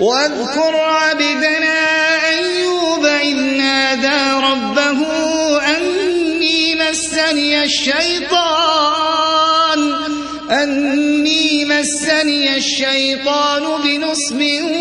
واذكر عبدنا أيوب إذ نادى ربه أني مسني الشيطان أني مسني الشيطان بنصب وعذاب